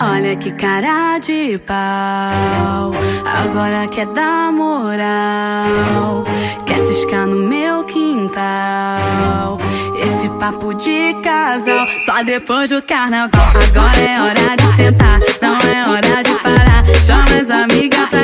Olha que cara de pau, agora quer dar moral, quer ciscar no meu quintal. Esse papo de casal, só depois do carnaval. Agora é hora de sentar, não é hora de parar. Chama as amigas pra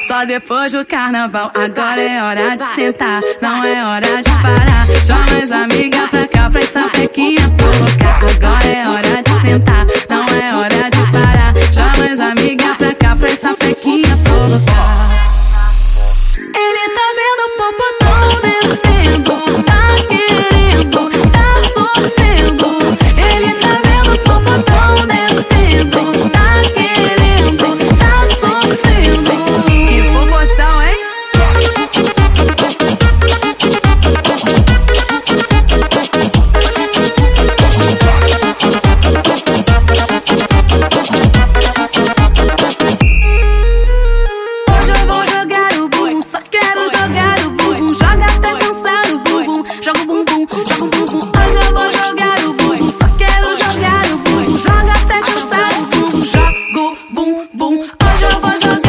Só depois do carnaval. Agora é hora de sentar. Não é hora de Jump, jump, jump.